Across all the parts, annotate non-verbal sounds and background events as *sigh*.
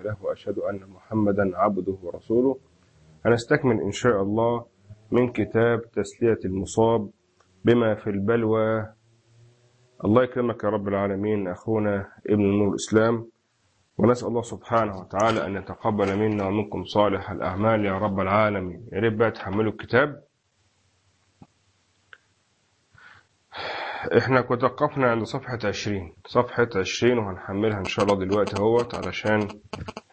له وأشهد أن محمدا عبده ورسوله. هنستكمل إن شاء الله من كتاب تسلية المصاب بما في البلوى. الله يكرمك يا رب العالمين أخونا ابن نور الإسلام ونسأل الله سبحانه وتعالى أن يتقبل منا ومنكم صالح الأعمال يا رب العالمين. يا بقى تحملوا الكتاب. إحنا كنا توقفنا عند صفحة عشرين. صفحة عشرين وهنحملها إن شاء الله دلوقتي أهوت علشان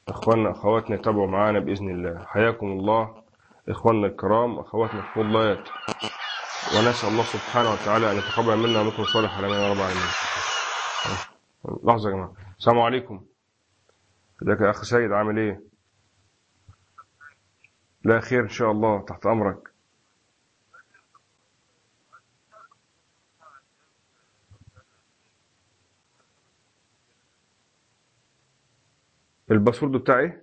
إخواننا أخواتنا يتابعوا معانا بإذن الله. حياكم الله إخواننا الكرام أخواتنا الفضليات ونسأل الله سبحانه وتعالى أن يتقبل منا ومنكم صالح الاعمال يا رب العالمين. لحظة يا جماعة. السلام عليكم. ازيك يا اخ سيد عامل إيه؟ لا خير إن شاء الله تحت أمرك. ال password بتاعي؟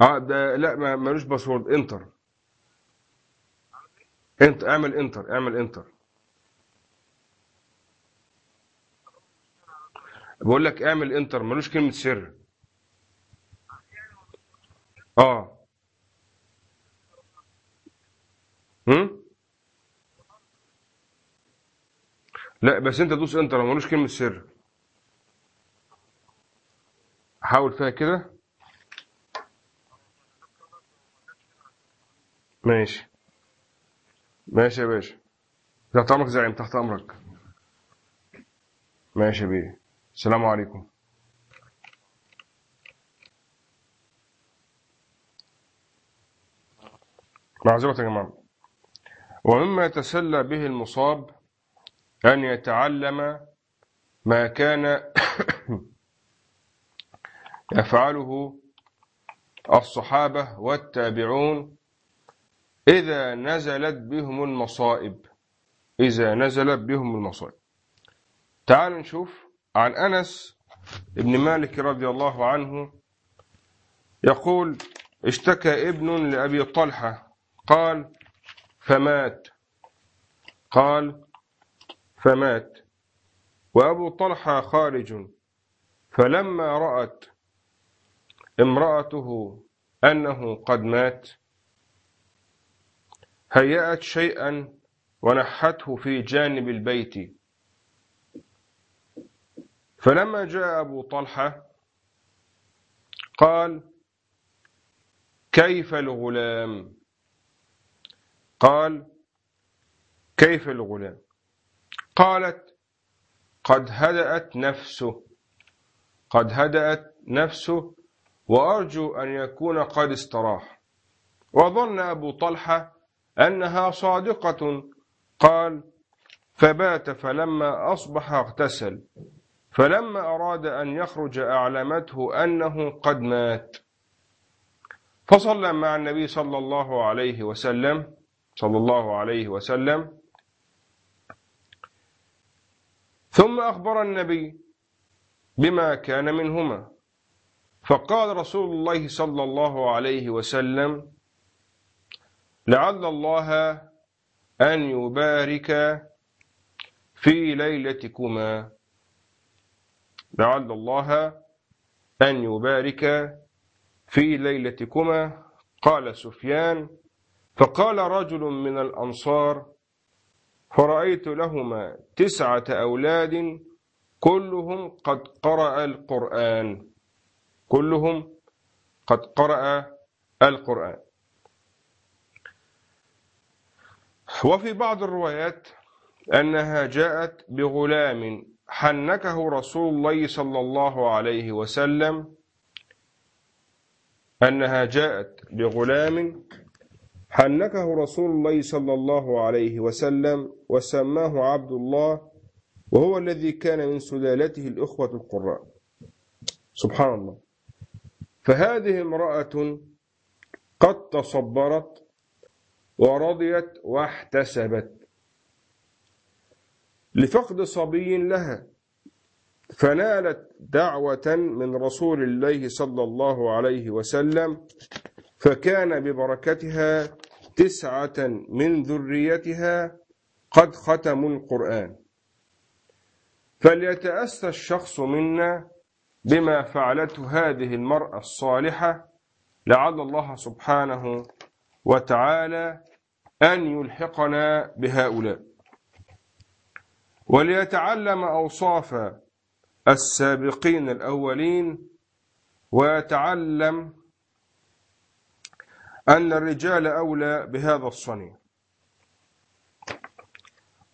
آه ده لا ما ملوش password. enter. انت اعمل enter اعمل enter. بقول لك اعمل enter ملوش كلمة سر. آه. هم؟ لا بس انت دوس انتر ملوش كلمة سر. حاول فيها كده. ماشي. ماشي يا باشا. تحت أمرك زعيم تحت أمرك. ماشي يا بيه. السلام عليكم. معذرة يا جماعة. ومما يتسلى به المصاب أن يتعلم ما كان *coughs* يفعله الصحابة والتابعون إذا نزلت بهم المصائب. إذا نزلت بهم المصائب. تعالوا نشوف عن أنس ابن مالك رضي الله عنه يقول اشتكى ابن لأبي طلحة قال فمات. قال فمات. وأبو طلحة خارج. فلما رأت امرأته أنه قد مات هيأت شيئا ونحته في جانب البيت. فلما جاء أبو طلحة قال كيف الغلام؟ قال كيف الغلام؟ قالت قد هدأت نفسه قد هدأت نفسه وأرجو أن يكون قد استراح. وظن أبو طلحة أنها صادقة قال فبات فلما أصبح اغتسل فلما أراد أن يخرج أعلمته أنه قد مات. فصلى مع النبي صلى الله عليه وسلم صلى الله عليه وسلم ثم أخبر النبي بما كان منهما. فقال رسول الله صلى الله عليه وسلم لعل الله أن يبارك في ليلتكما. لعل الله أن يبارك في ليلتكما. قال سفيان فقال رجل من الأنصار فرأيت لهما تسعة أولاد كلهم قد قرأ القرآن. كلهم قد قرأ القرآن. وفي بعض الروايات أنها جاءت بغلام حنكه رسول الله صلى الله عليه وسلم أنها جاءت بغلام حنكه رسول الله صلى الله عليه وسلم وسماه عبد الله وهو الذي كان من سلالته الإخوة القراء. سبحان الله. فهذه امرأة قد تصبرت ورضيت واحتسبت لفقد صبي لها فنالت دعوة من رسول الله صلى الله عليه وسلم فكان ببركتها تسعة من ذريتها قد ختموا القرآن. فليتأسى الشخص منا بما فعلته هذه المرأة الصالحة لعل الله سبحانه وتعالى أن يلحقنا بهؤلاء. وليتعلم أوصاف السابقين الأولين ويتعلم أن الرجال أولى بهذا الصنيع.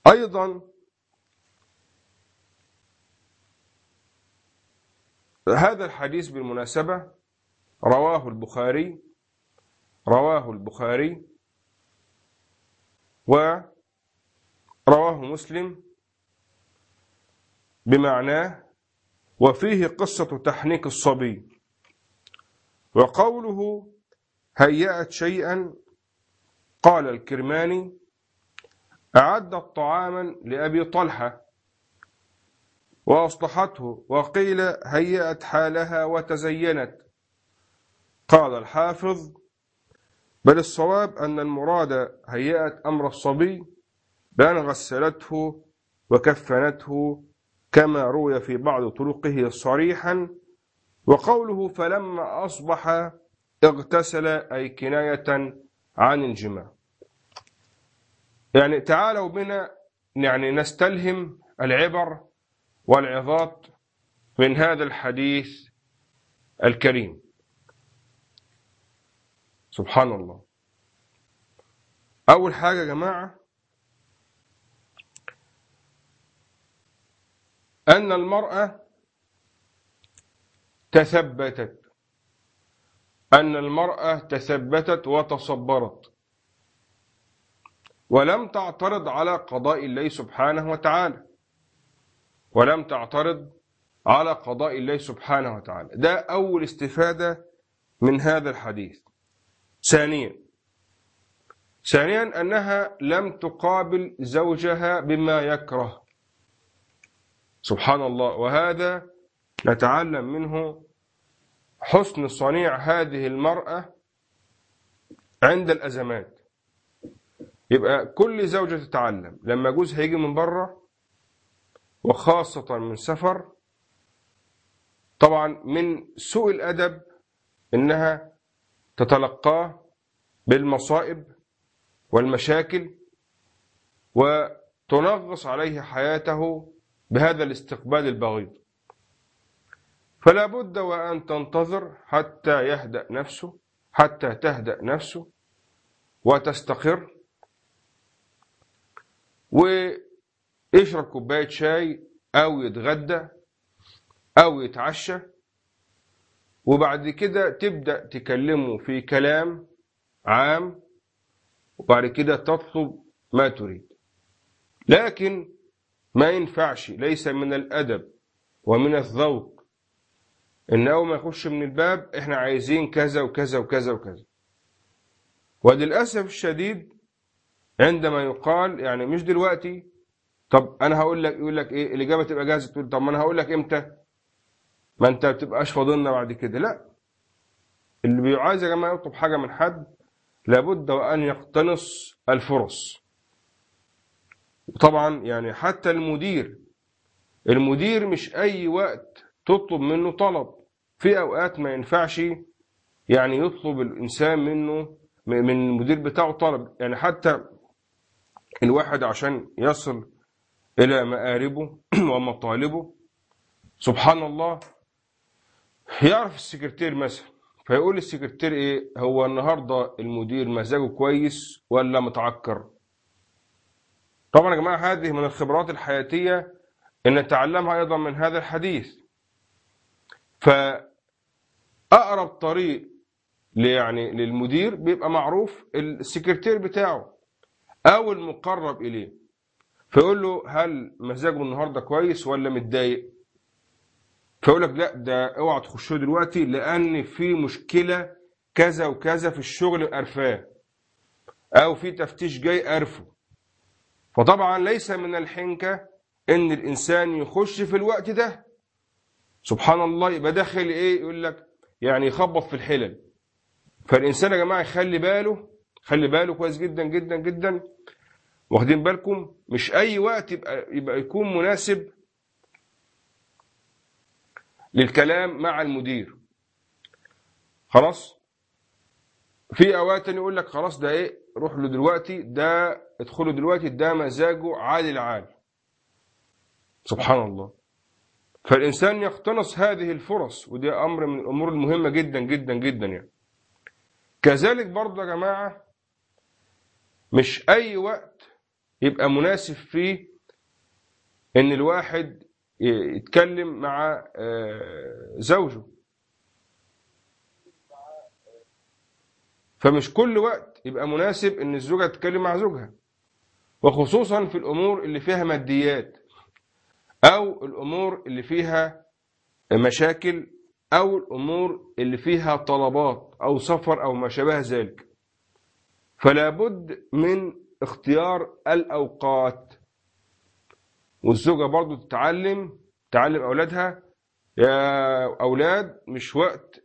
أيضا هذا الحديث بالمناسبة رواه البخاري رواه البخاري ورواه مسلم بمعناه وفيه قصة تحنيك الصبي. وقوله هيأت شيئا؟ قال الكرماني أعدت طعاما لأبي طلحة وأصلحته وقيل هيأت حالها وتزينت. قال الحافظ بل الصواب أن المراد هيأت أمر الصبي بأن غسلته وكفنته كما روي في بعض طرقه صريحا وقوله فلما أصبح اغتسل أي كناية عن الجماع. يعني تعالوا بنا يعني نستلهم العبر والعظات من هذا الحديث الكريم. سبحان الله. أول حاجة يا جماعة أن المرأة تثبتت. أن المرأة تثبتت وتصبرت ولم تعترض على قضاء الله سبحانه وتعالى. ولم تعترض على قضاء الله سبحانه وتعالى. ده أول استفادة من هذا الحديث. ثانيا ثانيا أنها لم تقابل زوجها بما يكره. سبحان الله وهذا نتعلم منه حسن صنيع هذه المرأة عند الأزمات. يبقى كل زوجة تتعلم. لما جوزها يجي من بره وخاصة من سفر طبعا من سوء الأدب إنها تتلقاه بالمصائب والمشاكل وتنغص عليه حياته بهذا الاستقبال البغيض. فلا بد وأن تنتظر حتى يهدأ نفسه حتى تهدأ نفسه وتستقر. ويشرب كوباية شاي أو يتغدى أو يتعشى. وبعد كده تبدأ تكلمه في كلام عام وبعد كده تطلب ما تريد. لكن ما ينفعش ليس من الأدب ومن الذوق إن أول ما يخش من الباب إحنا عايزين كذا وكذا وكذا وكذا. وللأسف الشديد عندما يقال يعني مش دلوقتي طب أنا هقول لك يقول لك إيه؟ الإجابة تبقى جاهزة تقول طب ما أنا هقول لك إمتى؟ ما أنت ما بتبقاش فاضلنا بعد كده. لا. اللي بيعايز يا جماعة يطلب حاجة من حد لابد وأن يقتنص الفرص. طبعا يعني حتى المدير المدير مش أي وقت تطلب منه طلب. في أوقات ما ينفعش يعني يطلب الإنسان منه من المدير بتاعه طلب. يعني حتى الواحد عشان يصل إلى مآربه *clears throat* ومطالبه سبحان الله يعرف السكرتير مثلا. فيقول السكرتير إيه؟ هو النهارده المدير مزاجه كويس ولا متعكر؟ طبعا يا جماعة هذه من الخبرات الحياتية إن نتعلمها أيضا من هذا الحديث. فأقرب طريق يعني للمدير بيبقى معروف السكرتير بتاعه أو المقرب إليه. فيقول له هل مزاجه النهارده كويس ولا متضايق؟ فيقول لك لا ده اوعى تخش دلوقتي لأن في مشكلة كذا وكذا في الشغل قرفاه أو في تفتيش جاي قرفه. فطبعا ليس من الحنكة إن الإنسان يخش في الوقت ده سبحان الله يبقى داخل إيه؟ يقول لك يعني يخبط في الحلل. فالإنسان يا جماعة يخلي باله خلي باله كويس جدا جدا جدا. واخدين بالكم؟ مش أي وقت يبقى يبقى يكون مناسب للكلام مع المدير. خلاص؟ في أوقات يقول لك خلاص ده إيه؟ روح له دلوقتي ده ادخله دلوقتي ده مزاجه عالي العال سبحان الله. فالإنسان يقتنص هذه الفرص ودي أمر من الأمور المهمة جدا جدا جدا يعني. كذلك برضه يا جماعة مش أي وقت يبقى مناسب فيه إن الواحد يتكلم مع آه، زوجه. فمش كل وقت يبقى مناسب إن الزوجة تتكلم مع زوجها. وخصوصا في الأمور اللي فيها ماديات. أو الأمور اللي فيها مشاكل أو الأمور اللي فيها طلبات أو سفر أو ما شابه ذلك. فلا بد من اختيار الأوقات. والزوجة برضو تتعلم تعلم أولادها. يا أولاد مش وقت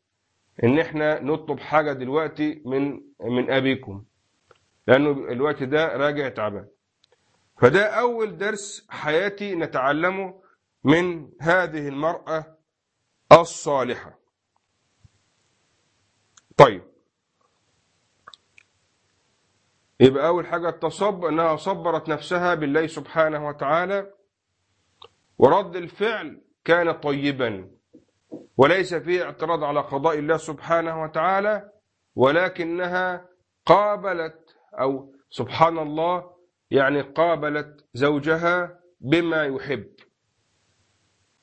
إن إحنا نطلب حاجة دلوقتي من من أبيكم لأنه الوقت ده راجع تعبان. فده أول درس حياتي نتعلمه من هذه المرأة الصالحة. طيب. يبقى أول حاجة التصب أنها صبرت نفسها بالله سبحانه وتعالى ورد الفعل كان طيبا وليس فيه اعتراض على قضاء الله سبحانه وتعالى ولكنها قابلت أو سبحان الله يعني قابلت زوجها بما يحب.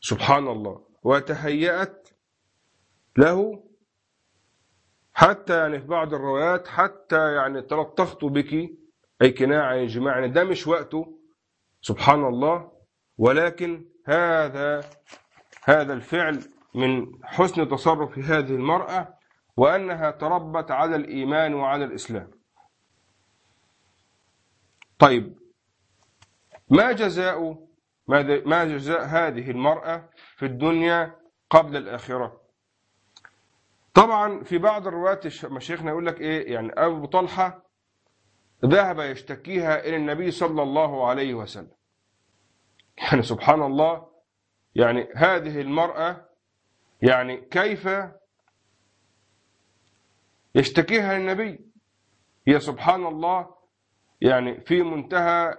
سبحان الله وتهيأت له حتى يعني في بعض الروايات حتى يعني تلطخت بك. أي كناية عن الجماع يعني ده مش وقته. سبحان الله ولكن هذا هذا الفعل من حسن تصرف هذه المرأة وأنها تربت على الإيمان وعلى الإسلام. طيب ما جزاء ما جزاء هذه المرأة في الدنيا قبل الآخرة؟ طبعا في بعض الروايات مشايخنا يقول لك إيه يعني أبو طلحة ذهب يشتكيها إلى النبي صلى الله عليه وسلم. يعني سبحان الله يعني هذه المرأة يعني كيف يشتكيها للنبي؟ هي سبحان الله يعني في منتهى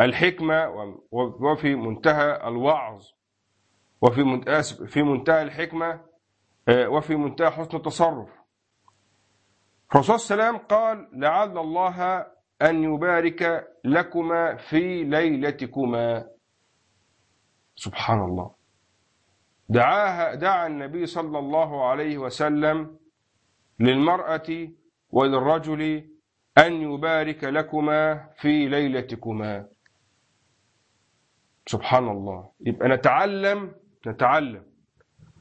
الحكمة وفي منتهى الوعظ وفي في منتهى الحكمة آه، وفي منتهى حسن التصرف. الرسول صلى الله عليه وسلم قال لعل الله أن يبارك لكما في ليلتكما. سبحان الله. دعاها دعا النبي صلى الله عليه وسلم للمرأة وللرجل أن يبارك لكما في ليلتكما. سبحان الله يبقى نتعلم نتعلم.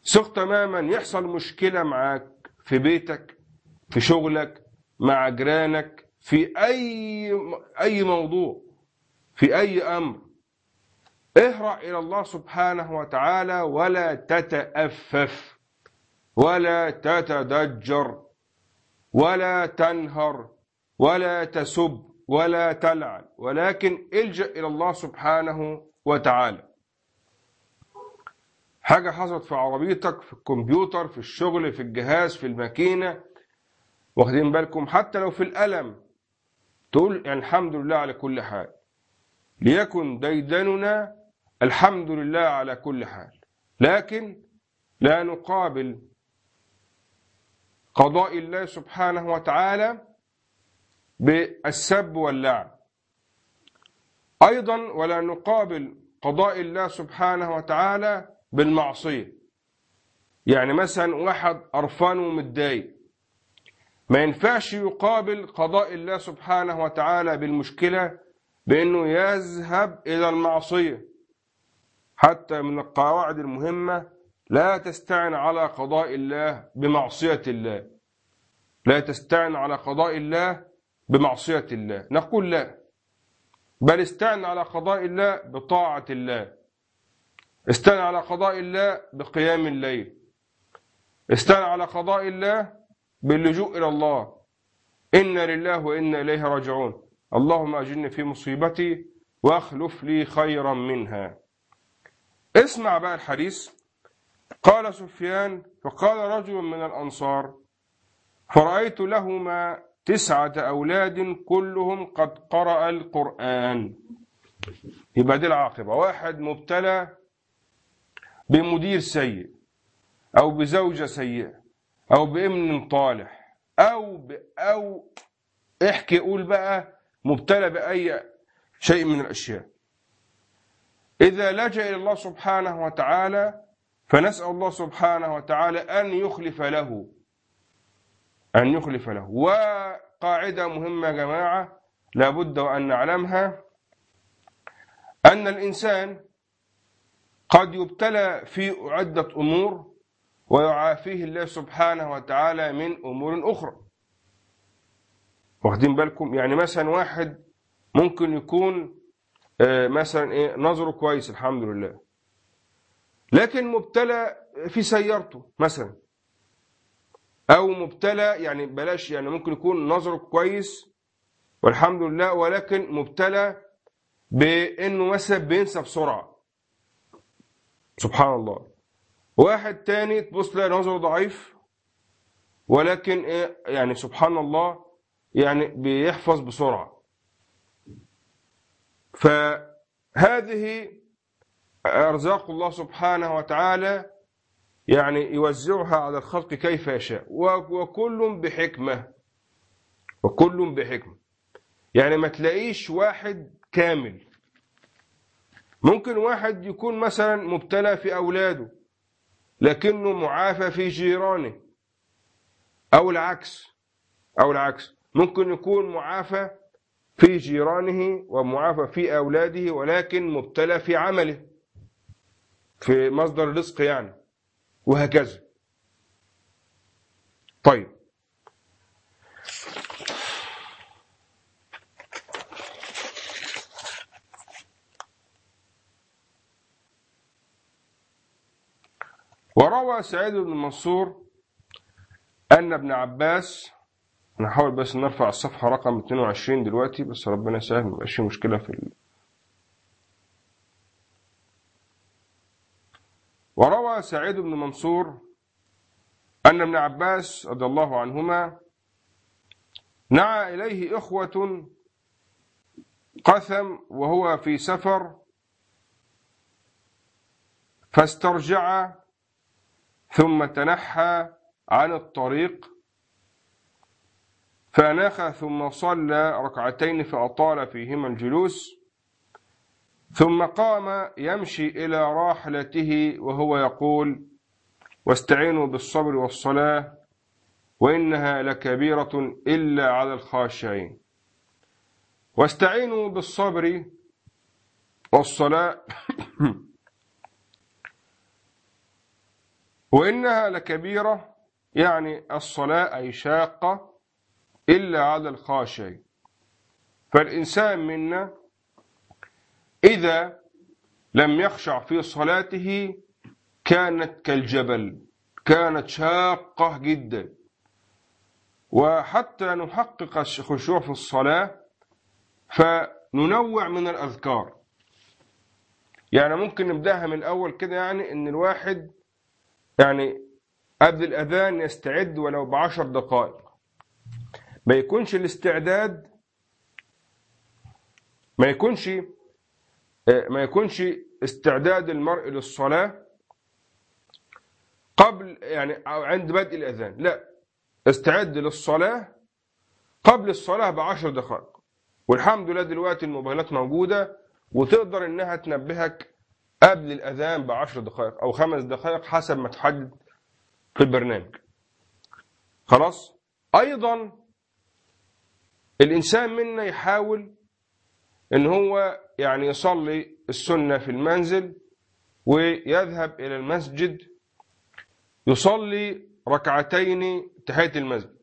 ثق تماما. يحصل مشكلة معاك في بيتك في شغلك مع جيرانك في أي أي موضوع في أي أمر. اهرع إلى الله سبحانه وتعالى ولا تتأفف ولا تتدجر ولا تنهر. ولا تسب ولا تلعن. ولكن الجأ إلى الله سبحانه وتعالى. حاجة حصلت في عربيتك في الكمبيوتر في الشغل في الجهاز في الماكينة. واخدين بالكم؟ حتى لو في الألم. تقول يعني الحمد لله على كل حال. ليكن ديدننا الحمد لله على كل حال. لكن لا نقابل قضاء الله سبحانه وتعالى بالسب واللعن أيضا ولا نقابل قضاء الله سبحانه وتعالى بالمعصية. يعني مثلا واحد قرفان ومتضايق. ما ينفعش يقابل قضاء الله سبحانه وتعالى بالمشكلة بأنه يذهب إلى المعصية. حتى من القواعد المهمة لا تستعن على قضاء الله بمعصية الله. لا تستعن على قضاء الله بمعصية الله. نقول لا. بل استعن على قضاء الله بطاعة الله. استعن على قضاء الله بقيام الليل. استعن على قضاء الله باللجوء إلى الله. إنا لله وإنا إليه راجعون. اللهم أجلني في مصيبتي واخلف لي خيرا منها. اسمع بقى الحديث. قال سفيان فقال رجل من الأنصار فرأيت لهما تسعة أولاد كلهم قد قرأ القرآن. يبقى دي العاقبة. واحد مبتلى بمدير سيء أو بزوجة سيئة أو بابن طالح أو ب... أو احكي قول بقى مبتلى بأي شيء من الأشياء. إذا لجأ إلى الله سبحانه وتعالى فنسأل الله سبحانه وتعالى أن يخلف له أن يخلف له. وقاعدة مهمة يا جماعة لابد وأن نعلمها أن الإنسان قد يبتلى في عدة أمور ويعافيه الله سبحانه وتعالى من أمور أخرى. واخدين بالكم؟ يعني مثلا واحد ممكن يكون آه، مثلا إيه نظره كويس الحمد لله. لكن مبتلى في سيارته مثلا. أو مبتلى يعني بلاش يعني ممكن يكون نظره كويس والحمد لله ولكن مبتلى بإنه مثلا بينسى بسرعة. سبحان الله. واحد تاني تبص تلاقي نظره ضعيف ولكن إيه يعني سبحان الله يعني بيحفظ بسرعة. فهذه أرزاق الله سبحانه وتعالى يعني يوزعها على الخلق كيف يشاء. وكل بحكمة. وكل بحكمة. يعني ما تلاقيش واحد كامل. ممكن واحد يكون مثلا مبتلى في أولاده لكنه معافى في جيرانه أو العكس أو العكس. ممكن يكون معافى في جيرانه ومعافى في أولاده ولكن مبتلى في عمله في مصدر الرزق يعني. وهكذا. طيب. وروى سعيد بن منصور أن ابن عباس نحاول بس نرفع الصفحة رقم 22 دلوقتي بس ربنا يسهل ما يبقاش مشكلة في وروى سعيد بن منصور أن ابن عباس رضي الله عنهما نعى إليه إخوة قثم وهو في سفر فاسترجع ثم تنحى عن الطريق فأناخ ثم صلى ركعتين فأطال فيهما الجلوس ثم قام يمشي إلى راحلته وهو يقول واستعينوا بالصبر والصلاة وإنها لكبيرة إلا على الخاشعين. واستعينوا بالصبر والصلاة *coughs* وإنها لكبيرة يعني الصلاة أي شاقة إلا على الخاشع فالإنسان منا إذا لم يخشع في صلاته كانت كالجبل كانت شاقة جدا. وحتى نحقق الخشوع في الصلاة فننوع من الأذكار. يعني ممكن نبدأها من الأول كده يعني إن الواحد يعني قبل الأذان يستعد ولو بعشر دقائق. ما يكونش الاستعداد ما يكونش ما يكونش استعداد المرء للصلاة قبل يعني عند بدء الأذان. لا استعد للصلاة قبل الصلاة بعشر دقائق. والحمد لله دلوقتي الموبايلات موجودة وتقدر إنها تنبهك قبل الأذان بعشر دقائق أو خمس دقائق حسب ما تحدد في البرنامج. خلاص؟ أيضا الإنسان منا يحاول إن هو يعني يصلي السنة في المنزل ويذهب إلى المسجد يصلي ركعتين تحية المسجد.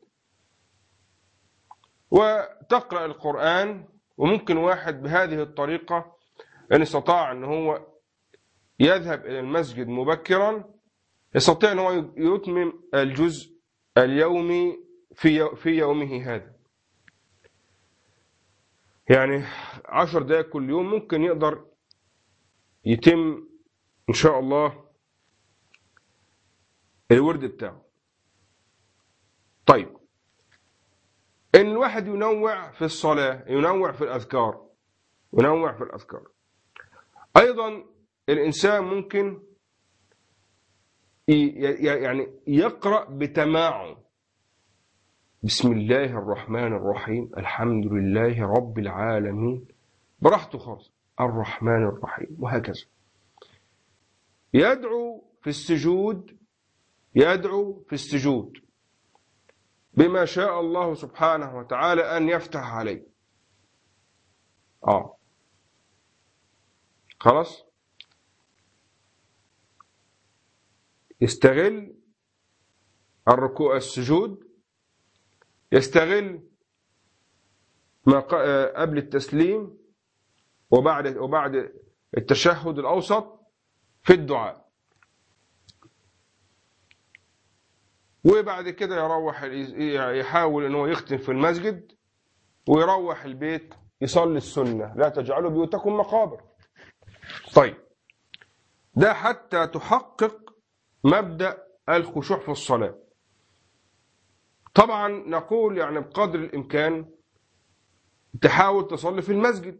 وتقرأ القرآن وممكن واحد بهذه الطريقة إن استطاع أن هو يذهب إلى المسجد مبكرا يستطيع أن هو يتمم الجزء اليومي في يومه هذا. يعني عشر دقائق كل يوم ممكن يقدر يتم إن شاء الله الورد بتاعه. طيب إن الواحد ينوع في الصلاة ينوع في الأذكار ينوع في الأذكار. أيضا الإنسان ممكن يعني يقرأ بتماعن. بسم الله الرحمن الرحيم. الحمد لله رب العالمين. براحته خالص. الرحمن الرحيم. وهكذا. يدعو في السجود. يدعو في السجود. بما شاء الله سبحانه وتعالى أن يفتح عليه. آه. خلاص. يستغل الركوع السجود. يستغل ما قبل التسليم وبعد وبعد التشهد الأوسط في الدعاء. وبعد كده يروح يحاول إن هو يختم في المسجد ويروح البيت يصلي السنة. لا تجعلوا بيوتكم مقابر. طيب. ده حتى تحقق مبدأ الخشوع في الصلاة. طبعا نقول يعني بقدر الإمكان تحاول تصلي في المسجد.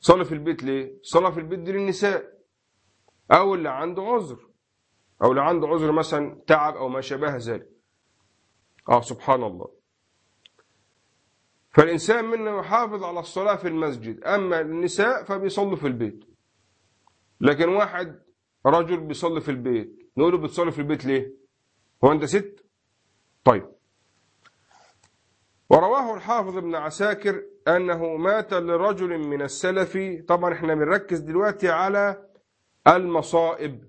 صلي في البيت ليه؟ صلى في البيت دي للنساء. أو اللي عنده عذر. أو اللي عنده عذر مثلا تعب أو ما شابه ذلك. آه سبحان الله. فالإنسان منا يحافظ على الصلاة في المسجد. أما النساء فبيصلوا في البيت. لكن واحد رجل بيصلي في البيت. نقول له بتصلي في البيت ليه؟ هو أنت ست؟ طيب. ورواه الحافظ ابن عساكر أنه مات لرجل من السلف. طبعا إحنا بنركز دلوقتي على المصائب.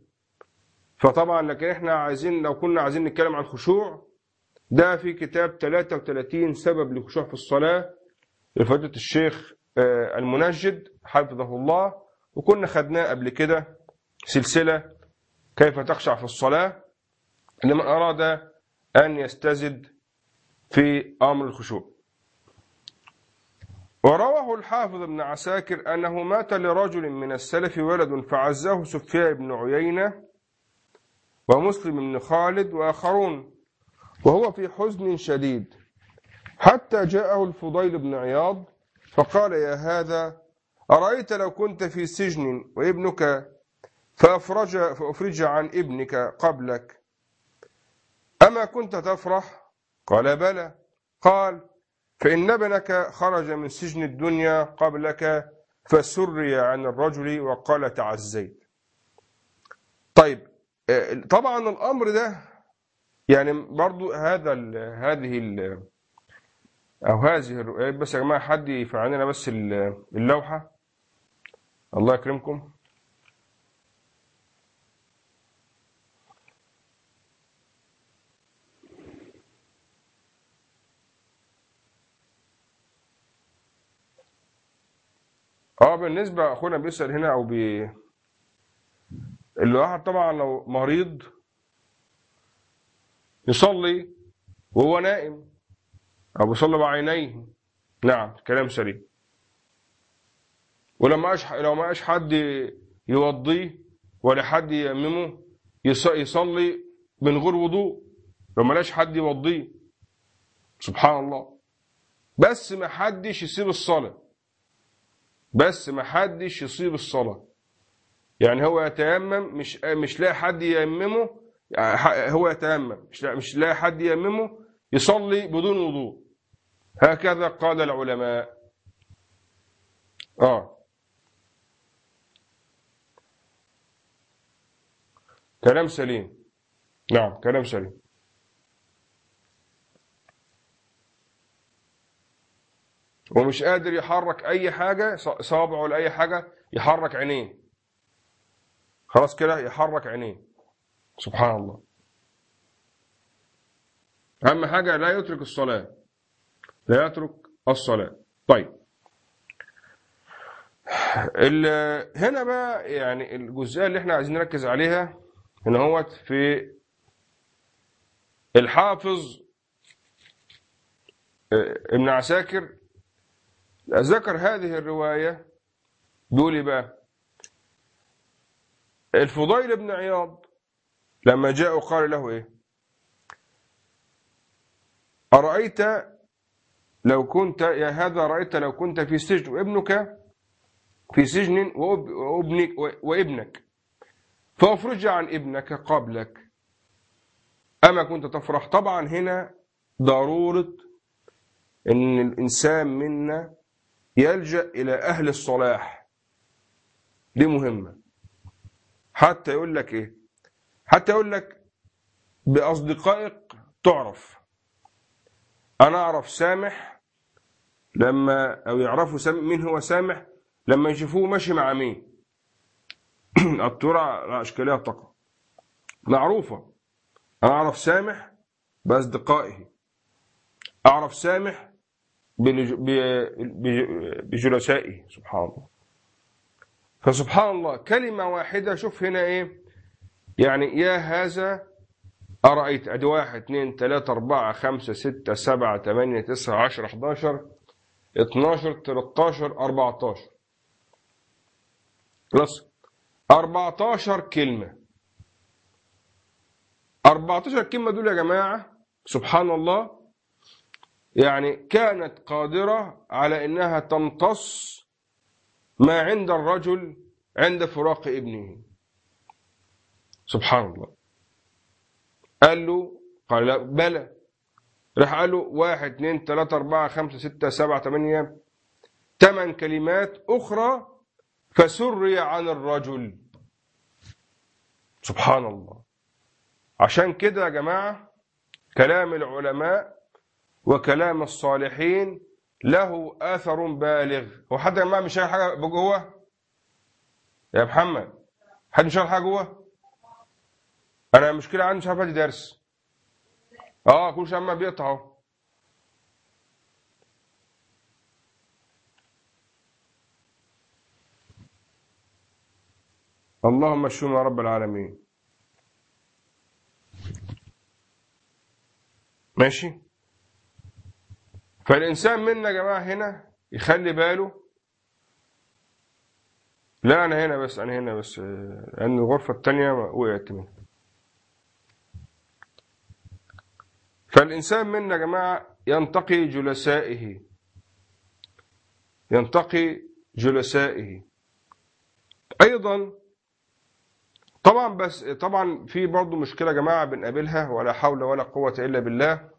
فطبعا لكن إحنا عايزين لو كنا عايزين نتكلم عن الخشوع ده في كتاب 33 سبب للخشوع في الصلاة. لفضيلة الشيخ المنجد حفظه الله. وكنا خدناه قبل كده سلسلة كيف تخشع في الصلاة. لمن أراد أن يستزد في أمر الخشوع. ورواه الحافظ ابن عساكر أنه مات لرجل من السلف ولد فعزاه سفيان بن عيينة ومسلم بن خالد وآخرون وهو في حزن شديد. حتى جاءه الفضيل بن عياض فقال يا هذا أرأيت لو كنت في سجن وابنك فأفرج, فأفرج عن ابنك قبلك؟ كنت تفرح؟ قال بلى. قال فإن ابنك خرج من سجن الدنيا قبلك فسري عن الرجل وقال تعزيت طيب طبعا الأمر ده يعني برضو هذا ال هذه ال أو هذه الرؤية بس يا جماعة حد يفعل لنا بس اللوحة؟ الله يكرمكم. آه بالنسبة أخونا بيسأل هنا أو بي الواحد طبعا لو مريض يصلي وهو نائم أو بيصلي بعينيه نعم كلام سليم. ولما أش... لو ما أش حد يوضيه ولا حد يأممه يص... يصلي من غير وضوء. لو ما لاش حد يوضيه سبحان الله. بس ما حدش يسيب الصلاة. بس ما حدش يصيب الصلاة. يعني هو يتيمم مش مش لاقي حد ييممه هو يتيمم مش مش لاقي حد ييممه يصلي بدون وضوء. هكذا قال العلماء. آه. كلام سليم. نعم كلام سليم. ومش قادر يحرك أي حاجة صابعه ولا اي حاجة يحرك عينيه. خلاص كده يحرك عينيه. سبحان الله. أهم حاجة لا يترك الصلاة. لا يترك الصلاة. طيب. هنا بقى يعني الجزئية اللي إحنا عايزين نركز عليها هنا هو في الحافظ ابن عساكر ذكر هذه الرواية. بيقول بقى. الفضيل بن عياض لما جاء قال له إيه؟ أرأيت لو كنت يا هذا رأيت لو كنت في سجن وابنك في سجن وأبنك, وابنك. فافرج عن ابنك قبلك. أما كنت تفرح؟ طبعا هنا ضرورة أن الإنسان منا يلجأ إلى أهل الصلاح. دي مهمة. حتى يقول لك إيه؟ حتى يقول لك بأصدقائك تعرف. أنا أعرف سامح لما أو يعرفوا مين هو سامح؟ لما يشوفوه ماشي مع مين؟ *clears throat* الترع أشكالها تقع. معروفة. أنا أعرف سامح بأصدقائه. أعرف سامح بجلسائه سبحان الله فسبحان الله كلمة واحدة شوف هنا إيه؟ يعني يا هذا أرأيت أدي واحد اثنين ثلاثة أربعة خمسة ستة سبعة ثمانية تسعة عشرة 11 12 13 14 خلاص. 14 كلمة. 14 كلمة دول يا جماعة سبحان الله يعني كانت قادرة على إنها تمتص ما عند الرجل عند فراق ابنه. سبحان الله. قال له قال بلى. راح قال له واحد اثنين ثلاثة أربعة خمسة ستة سبعة ثمانية ثمان كلمات أخرى فسري عن الرجل. سبحان الله. عشان كده يا جماعة كلام العلماء وكلام الصالحين له آثر بالغ. هو حد يا جماعة مش حاجة جوه يا محمد حد مش حاجة جوه؟ أنا المشكلة عندي مش عارف أدي درس. آه كل شوية عمال بيقطع اللهم اشفهم يا رب العالمين. ماشي؟ فالإنسان منا يا جماعة هنا يخلي باله لا أنا هنا بس أنا هنا بس لأن الغرفة التانية وقعت منها. فالإنسان منا يا جماعة ينتقي جلسائه ينتقي جلسائه. أيضا طبعا بس طبعا في برضه مشكلة يا جماعة بنقابلها ولا حول ولا قوة إلا بالله.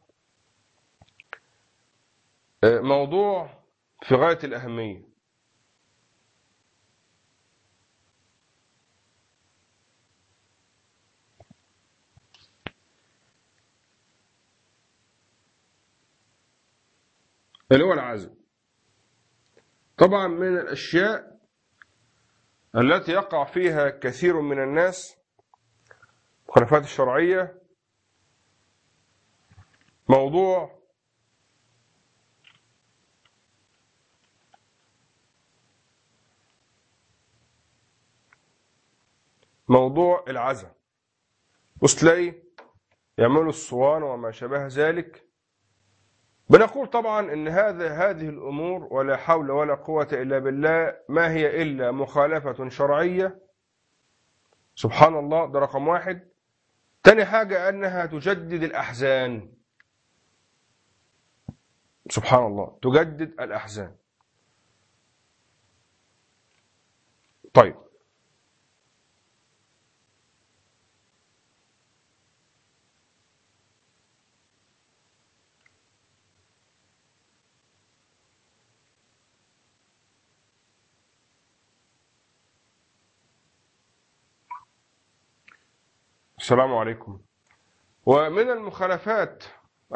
موضوع في غاية الأهمية. اللي هو العزم. طبعا من الأشياء التي يقع فيها كثير من الناس الخلافات الشرعية موضوع موضوع العزم بص تلاقي يعملوا الصوان وما شابه ذلك. بنقول طبعا إن هذا هذه الأمور ولا حول ولا قوة إلا بالله ما هي إلا مخالفة شرعية. سبحان الله ده رقم واحد. تاني حاجة أنها تجدد الأحزان. سبحان الله تجدد الأحزان. طيب السلام عليكم. ومن المخالفات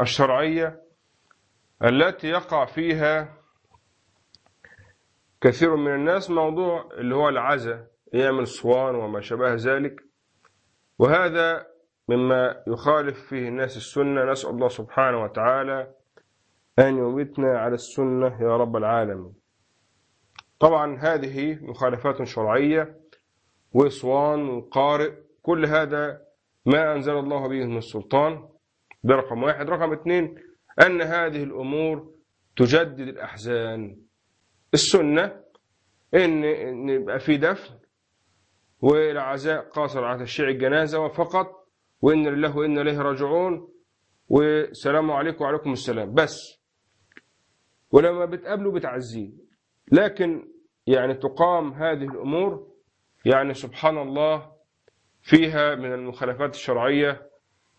الشرعية التي يقع فيها كثير من الناس موضوع اللي هو العزة يعمل صوان وما شابه ذلك. وهذا مما يخالف فيه الناس السنة. نسأل الله سبحانه وتعالى أن يميتنا على السنة يا رب العالمين. طبعا هذه مخالفات شرعية وصوان وقارئ كل هذا ما أنزل الله به من السلطان. ده رقم واحد. رقم اثنين أن هذه الأمور تجدد الأحزان. السنة إن, يبقى في دفن والعزاء قاصر على تشييع الجنازة فقط وإن لله وإن إليه راجعون. والسلام عليكم وعليكم السلام. بس. ولما بتقابله بتعزيه لكن يعني تقام هذه الأمور يعني سبحان الله فيها من المخالفات الشرعية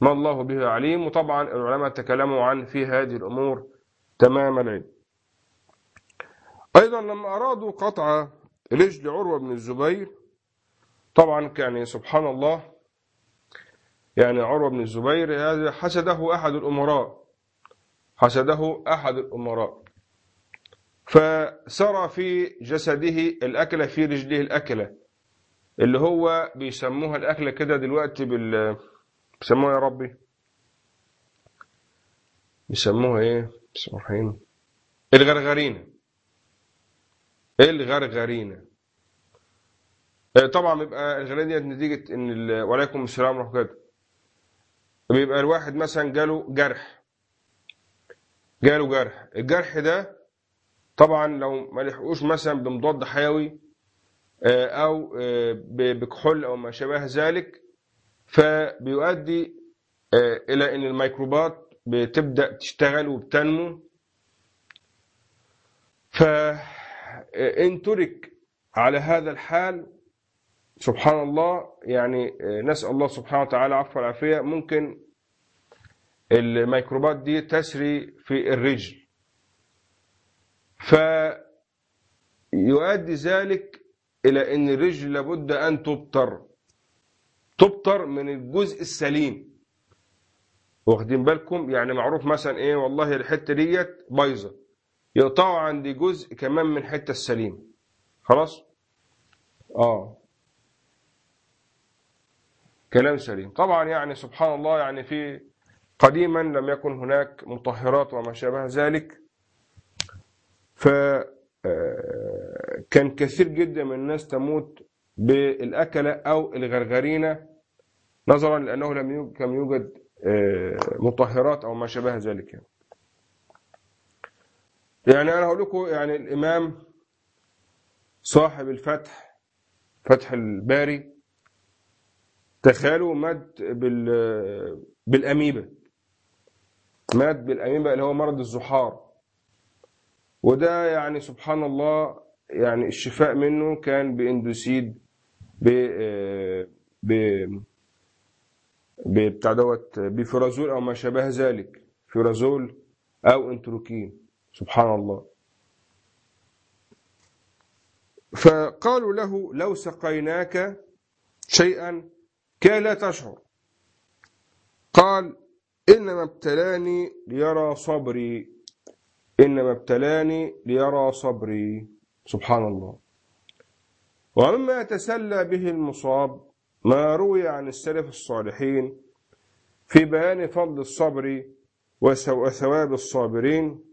ما الله به عليم وطبعا العلماء تكلموا عن في هذه الأمور تمام العلم أيضا لما أرادوا قطع رجل عروة بن الزبير. طبعا يعني سبحان الله يعني عروة بن الزبير هذا حسده أحد الأمراء حسده أحد الأمراء. فسرى في جسده الأكلة في رجله الأكلة. اللي هو بيسموها الأكلة كده دلوقتي بال بيسموها يا ربي؟ بيسموها إيه؟ بسم الله الرحمن الغرغرينة. الغرغرينة. طبعا بيبقى الغرغرينة ديت نتيجة إن وعليكم السلام ورحمة الله بيبقى الواحد مثلا جاله جرح. جاله جرح. الجرح ده طبعا لو ما لحقوش مثلا بمضاد حيوي أو بكحول أو ما شابه ذلك فبيؤدي إلى إن الميكروبات بتبدأ تشتغل وبتنمو. فان ترك على هذا الحال سبحان الله يعني نسأل الله سبحانه وتعالى عفو والعافية ممكن الميكروبات دي تسري في الرجل. فيؤدي ذلك إلى إن الرجل لابد أن تبتر. تبتر من الجزء السليم. واخدين بالكم؟ يعني معروف مثلا إيه؟ والله الحتة ديت بايظة. يقطعوا عندي جزء كمان من الحته السليم. خلاص؟ آه. كلام سليم. طبعا يعني سبحان الله يعني في قديما لم يكن هناك مطهرات وما شابه ذلك. ف كان كثير جدا من الناس تموت بالأكلة أو الغرغرينة نظرا لأنه لم كان يوجد مطهرات أو ما شابه ذلك يعني. يعني أنا هقول لكم يعني الإمام صاحب الفتح فتح الباري تخيلوا مات بال بالأميبا مات بالأميبا اللي هو مرض الزحار وده يعني سبحان الله يعني الشفاء منه كان بإندوسيد ب ب بتاع دوت بفرازول أو ما شابه ذلك فرازول أو انتروكين سبحان الله. فقالوا له لو سقيناك شيئا كان لا تشعر. قال إنما ابتلاني ليرى صبري إنما ابتلاني ليرى صبري. سبحان الله. ومما يتسلى به المصاب ما روي عن السلف الصالحين في بيان فضل الصبر وثواب الصابرين.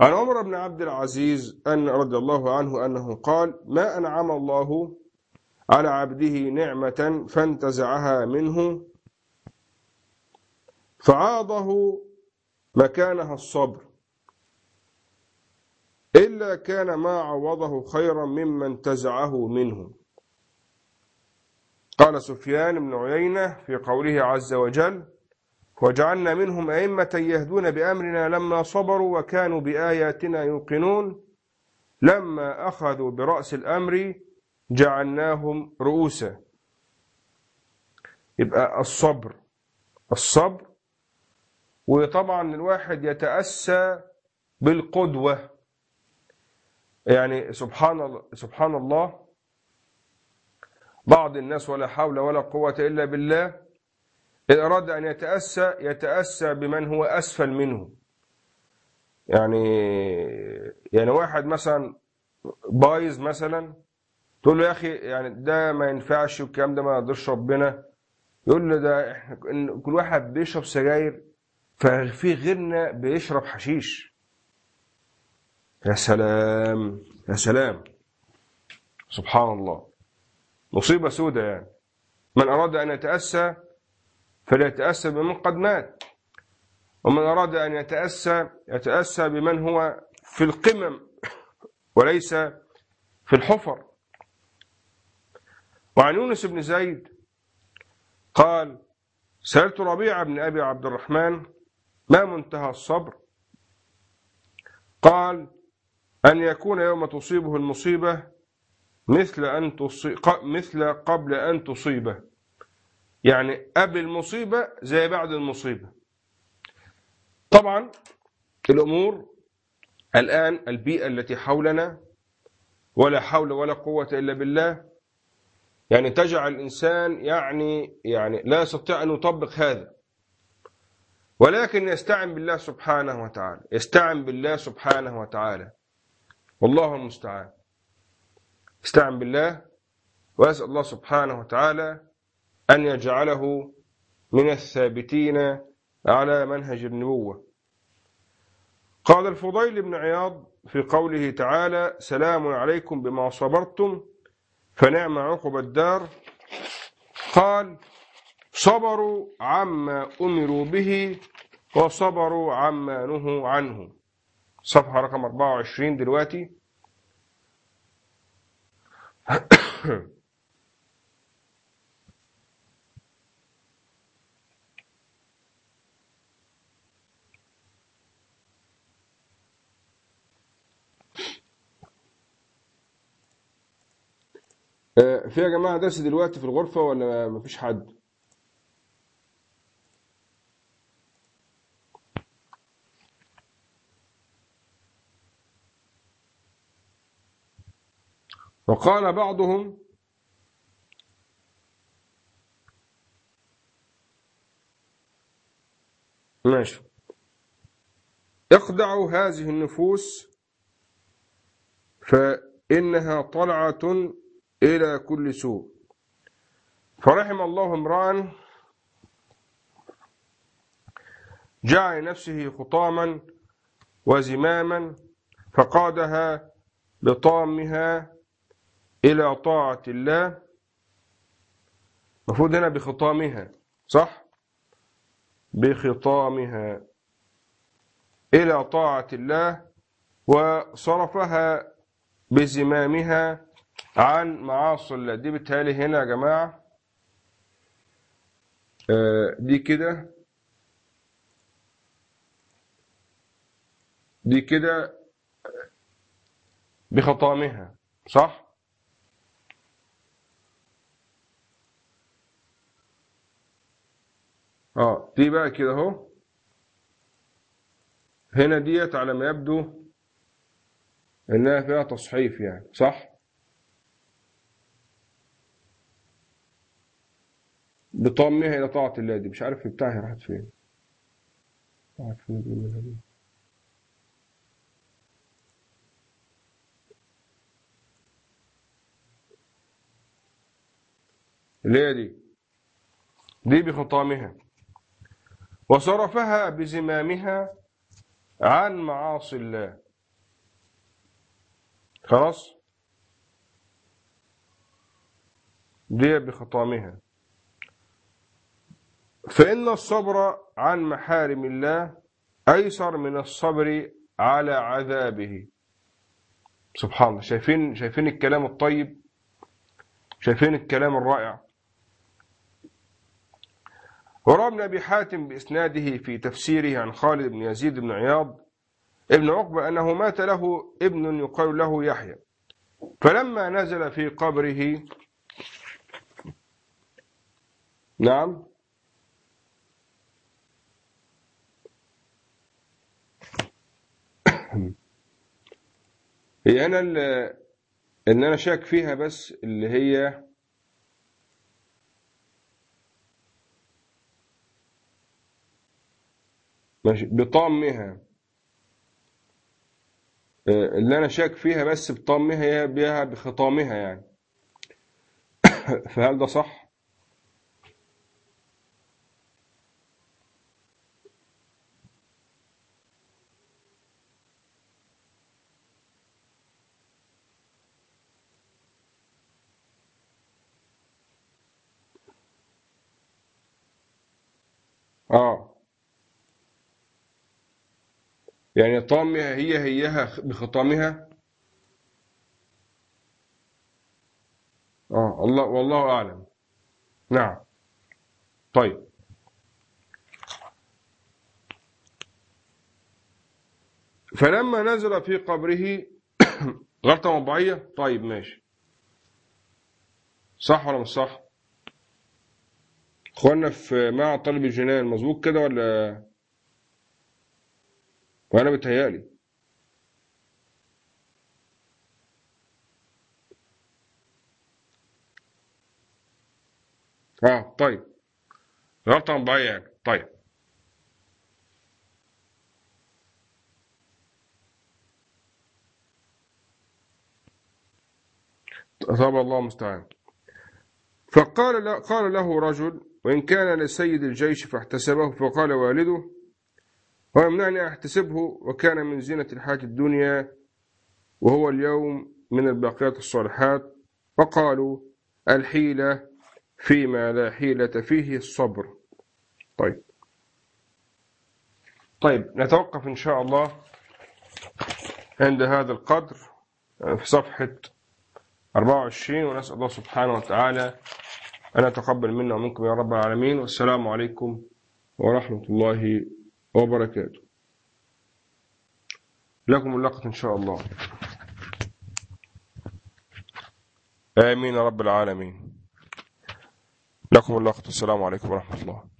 عن عمر بن عبد العزيز أن رضي الله عنه أنه قال ما أنعم الله على عبده نعمة فانتزعها منه فعاضه مكانها الصبر إلا كان ما عوضه خيرا مما انتزعه منه. قال سفيان بن عيينة في قوله عز وجل وجعلنا منهم أئمة يهدون بأمرنا لما صبروا وكانوا بآياتنا يوقنون. لما أخذوا برأس الأمر جعلناهم رؤوسا. يبقى الصبر الصبر وطبعا الواحد يتأسى بالقدوة. يعني سبحان الله سبحان الله. بعض الناس ولا حول ولا قوة إلا بالله. إن أراد أن يتأسى يتأسى بمن هو أسفل منه. يعني يعني واحد مثلا بايظ مثلا تقول له يا أخي يعني ده ما ينفعش والكلام ده ما يقدرش ربنا. يقول له ده إحنا كل واحد بيشرب سجاير ففي غيرنا بيشرب حشيش. يا سلام يا سلام. سبحان الله. مصيبة سودة يعني. من أراد أن يتأسى فليتأسى بمن قد مات. ومن أراد أن يتأسى يتأسى بمن هو في القمم وليس في الحفر. وعن يونس بن زيد قال سألت ربيع بن أبي عبد الرحمن ما منتهى الصبر؟ قال أن يكون يوم تصيبه المصيبة مثل أن تصيب مثل قبل أن تصيبه. يعني قبل المصيبة زي بعد المصيبة. طبعا الأمور الآن البيئة التي حولنا ولا حول ولا قوة إلا بالله. يعني تجعل الإنسان يعني يعني لا يستطيع أن يطبق هذا. ولكن يستعن بالله سبحانه وتعالى. يستعن بالله سبحانه وتعالى. والله المستعان. استعن بالله وأسأل الله سبحانه وتعالى أن يجعله من الثابتين على منهج النبوة. قال الفضيل بن عياض في قوله تعالى سلام عليكم بما صبرتم فنعم عقب الدار قال صبروا عما أمروا به وصبروا عما نهوا عنه صفحة رقم 24 دلوقتي *clears throat* آه، في يا جماعة درس دلوقتي في الغرفة ولا مفيش حد؟ وقال بعضهم ماشي. اخدعوا هذه النفوس فإنها طلعة إلى كل سوء. فرحم الله امرأ جعل نفسه خطاما وزماما فقادها بطامها إلى طاعة الله. المفروض هنا بخطامها صح؟ بخطامها. إلى طاعة الله وصرفها بزمامها عن معاصي الله. دي بالتالي هنا يا جماعة. آه، دي كده. دي كده بخطامها صح؟ آه دي بقى كده أهو. هنا ديت على ما يبدو إنها فيها تصحيف يعني صح؟ بطمها إلى طاعة الله دي مش عارف بتاعها راحت فين. راحت فين اللي هي دي؟ دي بخطامها. وصرفها بزمامها عن معاصي الله. خلاص؟ دي بخطامها. فإن الصبر عن محارم الله أيسر من الصبر على عذابه. سبحان الله. شايفين شايفين الكلام الطيب؟ شايفين الكلام الرائع؟ وروى ابن أبي حاتم بإسناده في تفسيره عن خالد بن يزيد بن عياض ابن عقبة أنه مات له ابن يقال له يحيى. فلما نزل في قبره نعم. *clears throat* هي أنا اللي أنا شاك فيها بس اللي هي ماشي. بطامها. آه، اللي أنا شاك فيها بس بطامها هي بيها بخطامها يعني. *coughs* فهل ده صح؟ يعني طامها هي هيها بخطامها. آه الله والله أعلم. نعم. طيب. فلما نزل في قبره *coughs* غلطة مطبعية طيب ماشي. صح ولا مش صح؟ اخوانا في مع طالب الجنان مظبوط كده ولا؟ وأنا بتهيألي آه طيب. غلطة مطبعية يعني طيب. أصاب الله المستعان. فقال له قال له رجل وإن كان لسيد الجيش فاحتسبه فقال والده ويمنعني أحتسبه وكان من زينة الحياة الدنيا وهو اليوم من الباقيات الصالحات. فقالوا الحيلة فيما لا حيلة فيه الصبر. طيب. طيب نتوقف إن شاء الله عند هذا القدر في صفحة 24 ونسأل الله سبحانه وتعالى أن يتقبل منا ومنكم يا رب العالمين. والسلام عليكم ورحمة الله وبركاته. لكم اللقط إن شاء الله. آمين رب العالمين. لكم اللقط السلام عليكم ورحمة الله.